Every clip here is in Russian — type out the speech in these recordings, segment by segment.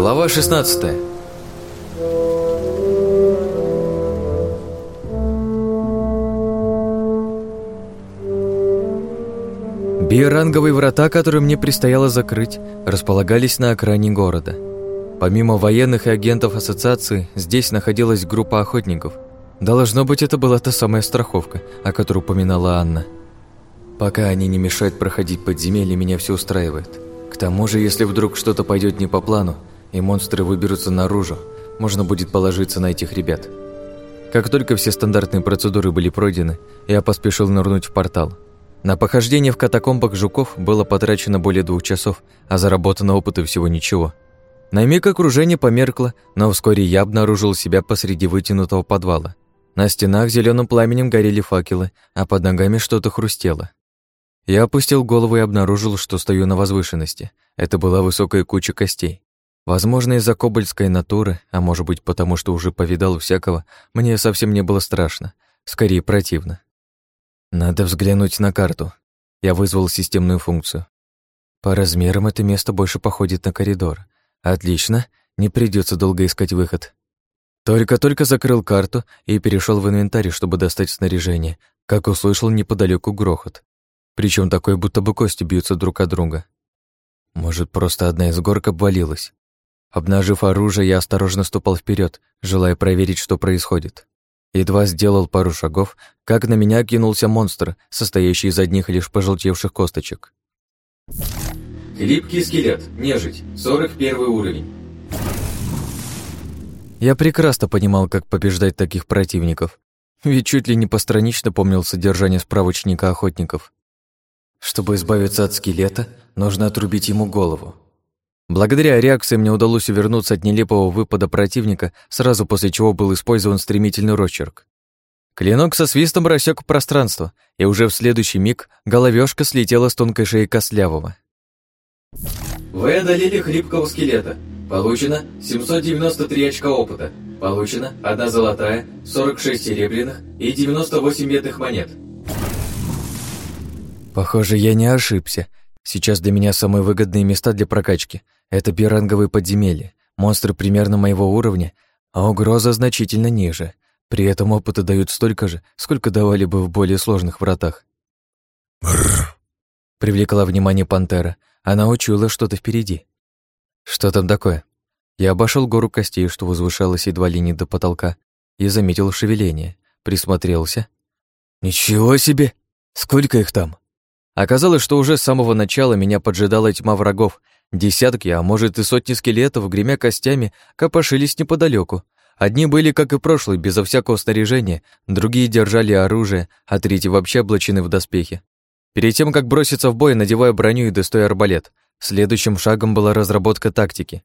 Глава 16 Биоранговые врата, которые мне предстояло закрыть, располагались на окраине города. Помимо военных и агентов ассоциации, здесь находилась группа охотников. Должно быть, это была та самая страховка, о которой упоминала Анна. Пока они не мешают проходить подземелье, меня все устраивает. К тому же, если вдруг что-то пойдет не по плану, и монстры выберутся наружу, можно будет положиться на этих ребят. Как только все стандартные процедуры были пройдены, я поспешил нырнуть в портал. На похождение в катакомбах жуков было потрачено более двух часов, а заработано опыта всего ничего. На миг окружение померкло, но вскоре я обнаружил себя посреди вытянутого подвала. На стенах зеленым пламенем горели факелы, а под ногами что-то хрустело. Я опустил голову и обнаружил, что стою на возвышенности. Это была высокая куча костей. Возможно, из-за кобальской натуры, а может быть, потому что уже повидал всякого, мне совсем не было страшно, скорее противно. Надо взглянуть на карту. Я вызвал системную функцию. По размерам это место больше походит на коридор. Отлично, не придется долго искать выход. Только-только закрыл карту и перешел в инвентарь, чтобы достать снаряжение, как услышал неподалеку грохот. Причем такой, будто бы кости бьются друг от друга. Может, просто одна из горок обвалилась. Обнажив оружие, я осторожно ступал вперед, желая проверить, что происходит. Едва сделал пару шагов, как на меня кинулся монстр, состоящий из одних лишь пожелтевших косточек. Хлипкий скелет, нежить, 41 уровень. Я прекрасно понимал, как побеждать таких противников, ведь чуть ли не постранично помнил содержание справочника охотников. Чтобы избавиться от скелета, нужно отрубить ему голову. Благодаря реакции мне удалось увернуться от нелепого выпада противника, сразу после чего был использован стремительный росчерк. Клинок со свистом рассек пространство, и уже в следующий миг головешка слетела с тонкой шеи Кослявого. Вы одолели хлипкого скелета. Получено 793 очка опыта. Получено 1 золотая, 46 серебряных и 98 медных монет. Похоже, я не ошибся. Сейчас для меня самые выгодные места для прокачки — это биранговые подземелья, монстры примерно моего уровня, а угроза значительно ниже. При этом опыта дают столько же, сколько давали бы в более сложных вратах. Привлекла внимание пантера. Она учуяла что-то впереди. Что там такое? Я обошел гору костей, что возвышалась едва ли не до потолка, и заметил шевеление. Присмотрелся. Ничего себе! Сколько их там? Оказалось, что уже с самого начала меня поджидала тьма врагов. Десятки, а может и сотни скелетов, гремя костями, копошились неподалеку. Одни были, как и прошлый, безо всякого снаряжения, другие держали оружие, а третьи вообще облачены в доспехи. Перед тем, как броситься в бой, надевая броню и достой арбалет, следующим шагом была разработка тактики.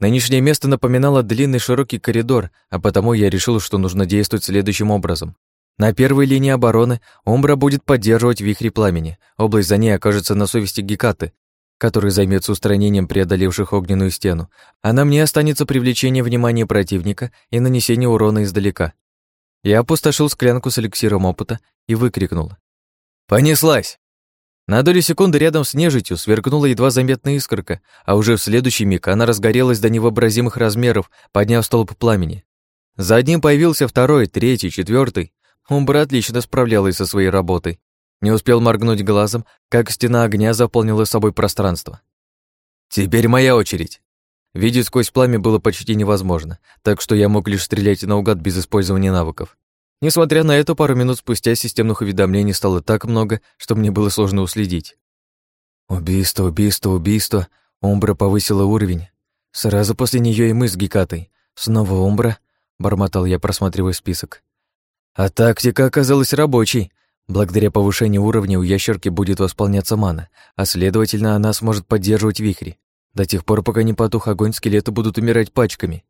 Нынешнее место напоминало длинный широкий коридор, а потому я решил, что нужно действовать следующим образом. На первой линии обороны Умбра будет поддерживать вихри пламени. Область за ней окажется на совести Гекаты, который займется устранением преодолевших огненную стену, а на мне останется привлечение внимания противника и нанесение урона издалека. Я опустошил склянку с эликсиром опыта и выкрикнул. «Понеслась!» На долю секунды рядом с нежитью сверкнула едва заметная искорка, а уже в следующий миг она разгорелась до невообразимых размеров, подняв столб пламени. За одним появился второй, третий, четвертый, Умбра отлично справлялась со своей работой. Не успел моргнуть глазом, как стена огня заполнила собой пространство. «Теперь моя очередь!» Видеть сквозь пламя было почти невозможно, так что я мог лишь стрелять наугад без использования навыков. Несмотря на это, пару минут спустя системных уведомлений стало так много, что мне было сложно уследить. Убийство, убийство, убийство. Умбра повысила уровень. Сразу после нее и мы с Гекатой. Снова Умбра, бормотал я, просматривая список. А тактика оказалась рабочей. Благодаря повышению уровня у ящерки будет восполняться мана, а следовательно, она сможет поддерживать вихри. До тех пор, пока не потух огонь, скелеты будут умирать пачками.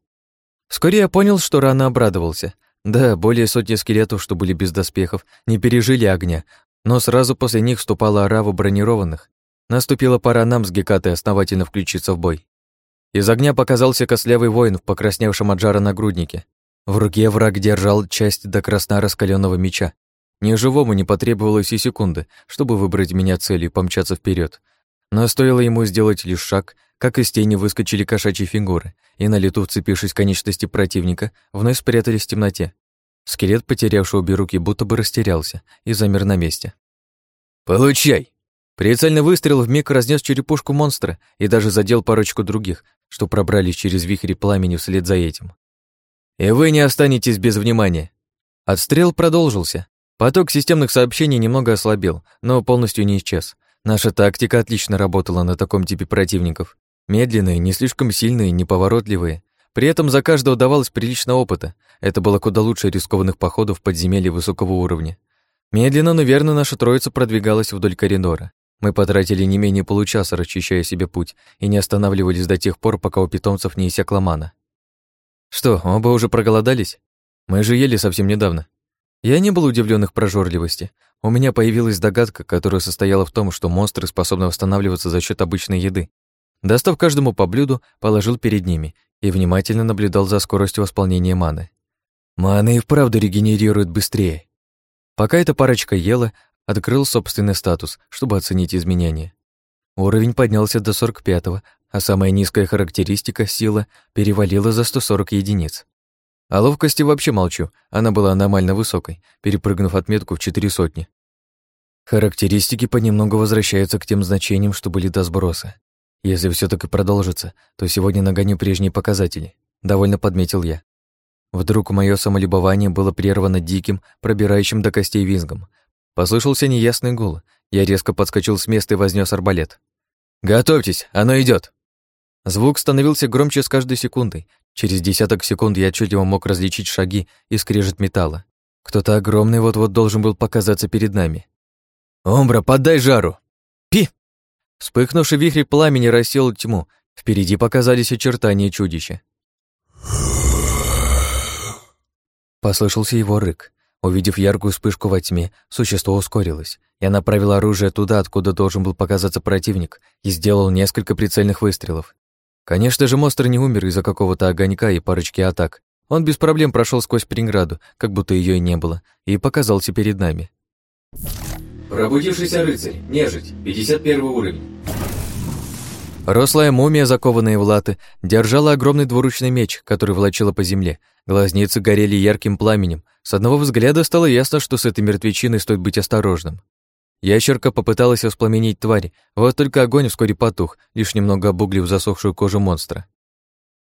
Вскоре я понял, что рано обрадовался. Да, более сотни скелетов, что были без доспехов, не пережили огня, но сразу после них вступала орава бронированных. Наступила пора нам с Гекатой основательно включиться в бой. Из огня показался кослявый воин в покрасневшем от жара нагруднике. В руке враг держал часть до красна раскаленного меча. Ни живому не потребовалось и секунды, чтобы выбрать меня целью и помчаться вперед. Но стоило ему сделать лишь шаг, как из тени выскочили кошачьи фигуры и, на лету вцепившись в конечности противника, вновь спрятались в темноте. Скелет, потерявший обе руки, будто бы растерялся и замер на месте. «Получай!» Прицельный выстрел вмиг разнес черепушку монстра и даже задел парочку других, что пробрались через вихри пламени вслед за этим. «И вы не останетесь без внимания!» Отстрел продолжился. Поток системных сообщений немного ослабел, но полностью не исчез. Наша тактика отлично работала на таком типе противников. Медленные, не слишком сильные, неповоротливые. При этом за каждого давалось прилично опыта. Это было куда лучше рискованных походов в подземелье высокого уровня. Медленно, но верно наша троица продвигалась вдоль коридора. Мы потратили не менее получаса, расчищая себе путь, и не останавливались до тех пор, пока у питомцев не иссякла мана. Что, оба уже проголодались? Мы же ели совсем недавно. Я не был удивлен их прожорливости. У меня появилась догадка, которая состояла в том, что монстры способны восстанавливаться за счет обычной еды. Достав каждому по блюду, положил перед ними и внимательно наблюдал за скоростью восполнения маны. Мана и вправду регенерирует быстрее. Пока эта парочка ела, открыл собственный статус, чтобы оценить изменения. Уровень поднялся до 45-го, а самая низкая характеристика, сила, перевалила за 140 единиц. О ловкости вообще молчу, она была аномально высокой, перепрыгнув отметку в четыре сотни. Характеристики понемногу возвращаются к тем значениям, что были до сброса. Если все так и продолжится, то сегодня нагоню прежние показатели, довольно подметил я. Вдруг мое самолюбование было прервано диким, пробирающим до костей визгом. Послышался неясный гул. Я резко подскочил с места и вознес арбалет. «Готовьтесь, оно идет. Звук становился громче с каждой секундой. Через десяток секунд я отчетливо мог различить шаги и скрежет металла. Кто-то огромный вот-вот должен был показаться перед нами. «Омбра, поддай жару!» «Пи!» Вспыхнувший вихрь пламени рассел тьму. Впереди показались очертания чудища. Послышался его рык. Увидев яркую вспышку во тьме, существо ускорилось. Я направил оружие туда, откуда должен был показаться противник, и сделал несколько прицельных выстрелов. Конечно же, монстр не умер из-за какого-то огонька и парочки атак. Он без проблем прошел сквозь преграду, как будто ее и не было, и показался перед нами. Пробудившийся рыцарь, нежить, 51 уровень. Рослая мумия, закованная в латы, держала огромный двуручный меч, который волочила по земле. Глазницы горели ярким пламенем. С одного взгляда стало ясно, что с этой мертвечиной стоит быть осторожным. Ящерка попыталась воспламенить тварь, вот только огонь вскоре потух, лишь немного обуглив засохшую кожу монстра.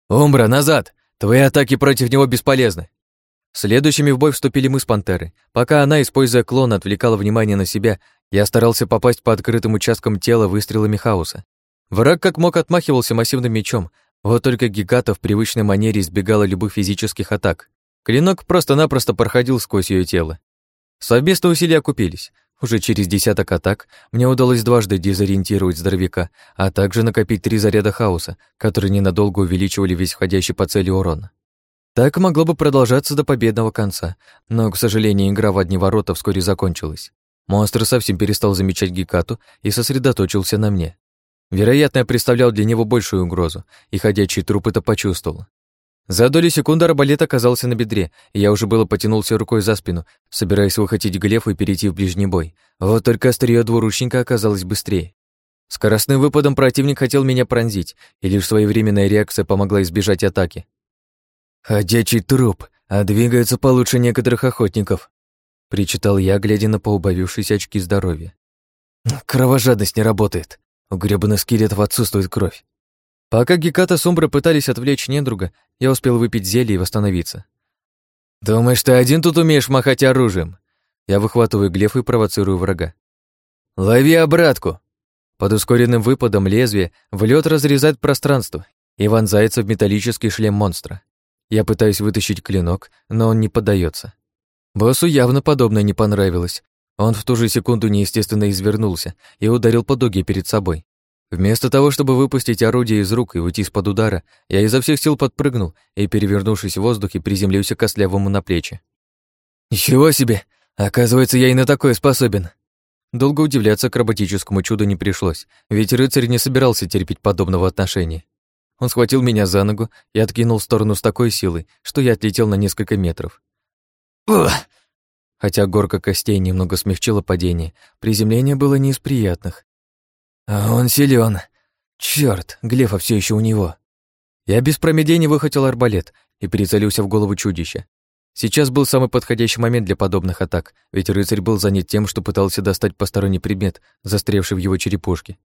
«Умбра, назад! Твои атаки против него бесполезны!» Следующими в бой вступили мы с Пантерой. Пока она, используя клон, отвлекала внимание на себя, я старался попасть по открытым участкам тела выстрелами хаоса. Враг как мог отмахивался массивным мечом, вот только Гигата в привычной манере избегала любых физических атак. Клинок просто-напросто проходил сквозь ее тело. Совместные усилия окупились. Уже через десяток атак мне удалось дважды дезориентировать здоровяка, а также накопить три заряда хаоса, которые ненадолго увеличивали весь входящий по цели урон. Так могло бы продолжаться до победного конца, но, к сожалению, игра в одни ворота вскоре закончилась. Монстр совсем перестал замечать Гекату и сосредоточился на мне. Вероятно, я представлял для него большую угрозу, и ходячий труп это почувствовал. За доли секунды арбалет оказался на бедре, и я уже было потянулся рукой за спину, собираясь выхватить глеф и перейти в ближний бой. Вот только острие двуручника оказалось быстрее. Скоростным выпадом противник хотел меня пронзить, и лишь своевременная реакция помогла избежать атаки. «Ходячий труп, а двигается получше некоторых охотников», причитал я, глядя на поубавившиеся очки здоровья. «Кровожадность не работает. У грёбаных скелетов отсутствует кровь. Пока Геката с Умбра пытались отвлечь недруга, я успел выпить зелье и восстановиться. «Думаешь, ты один тут умеешь махать оружием?» Я выхватываю глеф и провоцирую врага. «Лови обратку!» Под ускоренным выпадом лезвия в лед разрезает пространство и вонзается в металлический шлем монстра. Я пытаюсь вытащить клинок, но он не поддается. Боссу явно подобное не понравилось, он в ту же секунду неестественно извернулся и ударил по дуге перед собой. Вместо того, чтобы выпустить орудие из рук и уйти из-под удара, я изо всех сил подпрыгнул и, перевернувшись в воздухе, приземлился костлявому на плечи. «Ничего себе! Оказывается, я и на такое способен!» Долго удивляться акробатическому чуду не пришлось, ведь рыцарь не собирался терпеть подобного отношения. Он схватил меня за ногу и откинул в сторону с такой силой, что я отлетел на несколько метров. Хотя горка костей немного смягчила падение, приземление было не из приятных. Он силен. Черт, Глефа все еще у него. Я без промедления выхватил арбалет и перецелился в голову чудища. Сейчас был самый подходящий момент для подобных атак, ведь рыцарь был занят тем, что пытался достать посторонний предмет, застрявший в его черепушке.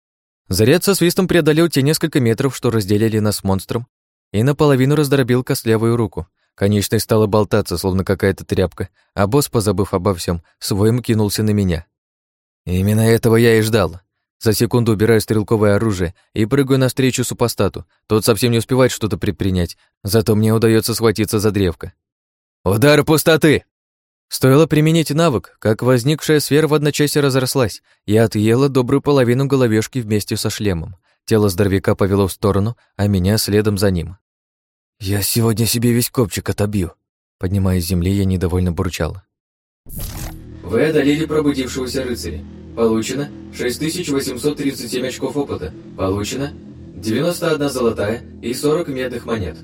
Заряд со свистом преодолел те несколько метров, что разделяли нас с монстром, и наполовину раздробил костлявую руку. Конечность стала болтаться, словно какая-то тряпка, а босс, позабыв обо всем, своим кинулся на меня. Именно этого я и ждал. За секунду убираю стрелковое оружие и прыгаю навстречу супостату. Тот совсем не успевает что-то предпринять, зато мне удается схватиться за древко. «Удар пустоты!» Стоило применить навык, как возникшая сфера в одночасье разрослась и отъела добрую половину головешки вместе со шлемом. Тело здоровяка повело в сторону, а меня следом за ним. «Я сегодня себе весь копчик отобью», — поднимаясь с земли, я недовольно бурчал. Вы одолели пробудившегося рыцаря. Получено 6837 очков опыта. Получено 91 золотая и 40 медных монет.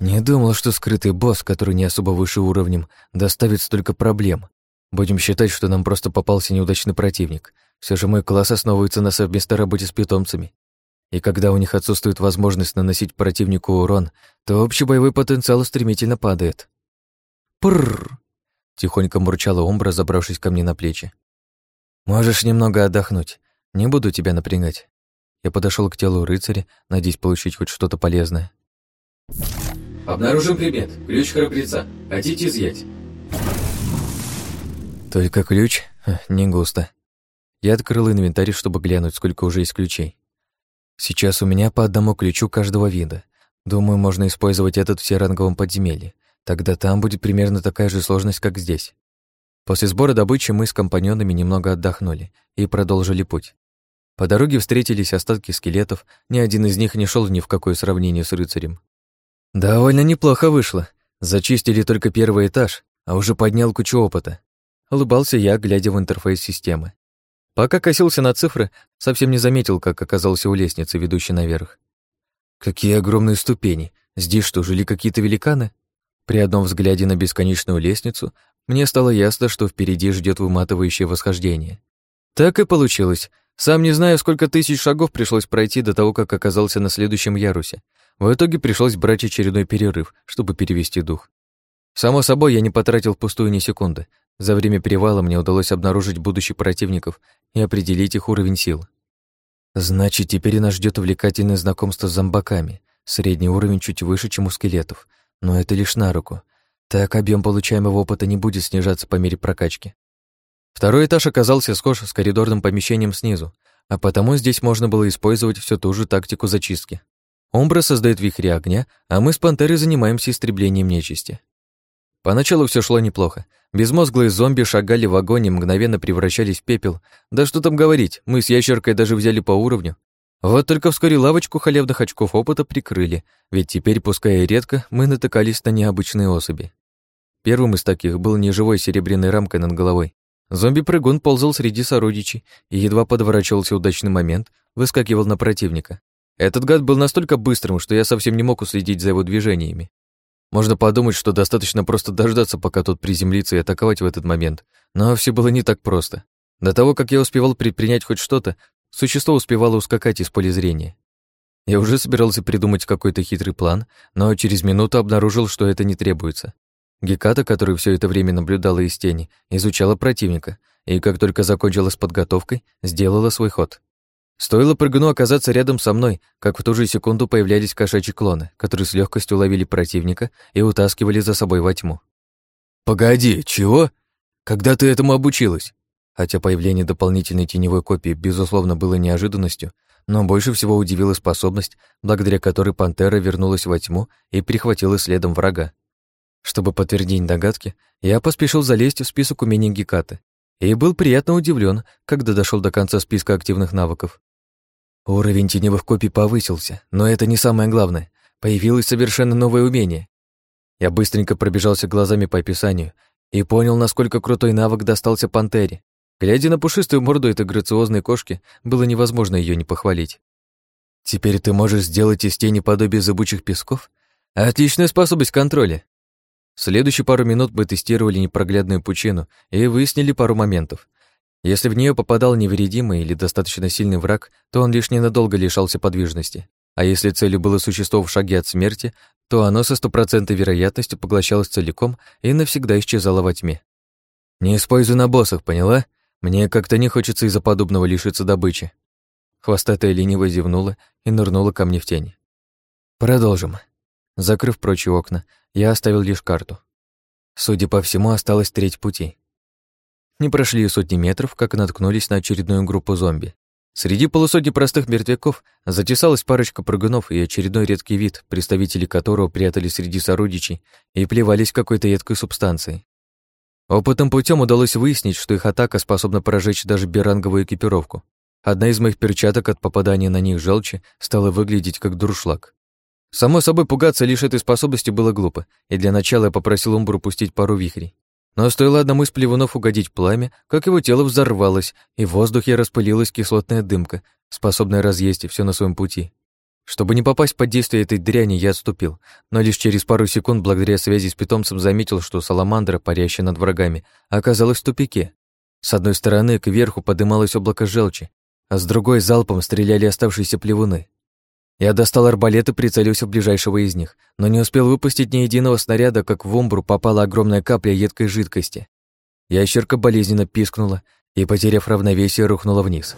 Не думал, что скрытый босс, который не особо выше уровнем, доставит столько проблем. Будем считать, что нам просто попался неудачный противник. Все же мой класс основывается на совместной работе с питомцами. И когда у них отсутствует возможность наносить противнику урон, то общий боевой потенциал стремительно падает. Прррр! Тихонько мурчала Омбра, забравшись ко мне на плечи. «Можешь немного отдохнуть. Не буду тебя напрягать». Я подошел к телу рыцаря, надеясь получить хоть что-то полезное. Обнаружен предмет. Ключ храбреца. Хотите изъять? Только ключ? Не густо. Я открыл инвентарь, чтобы глянуть, сколько уже есть ключей. Сейчас у меня по одному ключу каждого вида. Думаю, можно использовать этот в серанговом подземелье. Тогда там будет примерно такая же сложность, как здесь. После сбора добычи мы с компаньонами немного отдохнули и продолжили путь. По дороге встретились остатки скелетов, ни один из них не шел ни в какое сравнение с рыцарем. Довольно неплохо вышло. Зачистили только первый этаж, а уже поднял кучу опыта. Улыбался я, глядя в интерфейс системы. Пока косился на цифры, совсем не заметил, как оказался у лестницы, ведущей наверх. Какие огромные ступени! Здесь что, жили какие-то великаны? При одном взгляде на бесконечную лестницу мне стало ясно, что впереди ждет выматывающее восхождение. Так и получилось. Сам не знаю, сколько тысяч шагов пришлось пройти до того, как оказался на следующем ярусе. В итоге пришлось брать очередной перерыв, чтобы перевести дух. Само собой, я не потратил впустую ни секунды. За время перевала мне удалось обнаружить будущих противников и определить их уровень сил. Значит, теперь нас ждет увлекательное знакомство с зомбаками. Средний уровень чуть выше, чем у скелетов. Но это лишь на руку. Так объем получаемого опыта не будет снижаться по мере прокачки. Второй этаж оказался схож с коридорным помещением снизу, а потому здесь можно было использовать всю ту же тактику зачистки. Омбра создает вихри огня, а мы с Пантерой занимаемся истреблением нечисти. Поначалу все шло неплохо. Безмозглые зомби шагали в огонь и мгновенно превращались в пепел. Да что там говорить, мы с ящеркой даже взяли по уровню. Вот только вскоре лавочку халявных очков опыта прикрыли, ведь теперь, пускай и редко, мы натыкались на необычные особи. Первым из таких был неживой серебряной рамкой над головой. Зомби-прыгун ползал среди сородичей и едва подворачивался удачный момент, выскакивал на противника. Этот гад был настолько быстрым, что я совсем не мог уследить за его движениями. Можно подумать, что достаточно просто дождаться, пока тот приземлится и атаковать в этот момент, но все было не так просто. До того, как я успевал предпринять хоть что-то, существо успевало ускакать из поля зрения. Я уже собирался придумать какой-то хитрый план, но через минуту обнаружил, что это не требуется. Геката, который все это время наблюдала из тени, изучала противника, и как только закончила с подготовкой, сделала свой ход. Стоило прыгну оказаться рядом со мной, как в ту же секунду появлялись кошачьи клоны, которые с легкостью ловили противника и утаскивали за собой во тьму. «Погоди, чего? Когда ты этому обучилась?» Хотя появление дополнительной теневой копии, безусловно, было неожиданностью, но больше всего удивила способность, благодаря которой пантера вернулась во тьму и перехватила следом врага. Чтобы подтвердить догадки, я поспешил залезть в список умений Гекаты и был приятно удивлен, когда дошел до конца списка активных навыков. Уровень теневых копий повысился, но это не самое главное. Появилось совершенно новое умение. Я быстренько пробежался глазами по описанию и понял, насколько крутой навык достался пантере. Глядя на пушистую морду этой грациозной кошки, было невозможно ее не похвалить. Теперь ты можешь сделать из тени подобие зыбучих песков? Отличная способность контроля. В следующие пару минут мы тестировали непроглядную пучину и выяснили пару моментов. Если в нее попадал невредимый или достаточно сильный враг, то он лишь ненадолго лишался подвижности. А если целью было существо в шаге от смерти, то оно со стопроцентной вероятностью поглощалось целиком и навсегда исчезало во тьме. «Не используй на боссах, поняла? Мне как-то не хочется из-за подобного лишиться добычи». Хвостатая лениво зевнула и нырнула ко мне в тень. «Продолжим». Закрыв прочие окна, я оставил лишь карту. Судя по всему, осталось треть пути. Не прошли сотни метров, как наткнулись на очередную группу зомби. Среди полусотни простых мертвяков затесалась парочка прыгунов и очередной редкий вид, представители которого прятались среди сородичей и плевались какой-то едкой субстанцией. Опытным путем удалось выяснить, что их атака способна прожечь даже беранговую экипировку. Одна из моих перчаток от попадания на них желчи стала выглядеть как дуршлаг. Само собой, пугаться лишь этой способности было глупо, и для начала я попросил Умбру пустить пару вихрей. Но стоило одному из плевунов угодить пламя, как его тело взорвалось, и в воздухе распылилась кислотная дымка, способная разъесть все на своем пути. Чтобы не попасть под действие этой дряни, я отступил, но лишь через пару секунд, благодаря связи с питомцем, заметил, что саламандра, парящая над врагами, оказалась в тупике. С одной стороны кверху подымалось облако желчи, а с другой залпом стреляли оставшиеся плевуны. Я достал арбалет и прицелился в ближайшего из них, но не успел выпустить ни единого снаряда, как в умбру попала огромная капля едкой жидкости. Ящерка болезненно пискнула и, потеряв равновесие, рухнула вниз.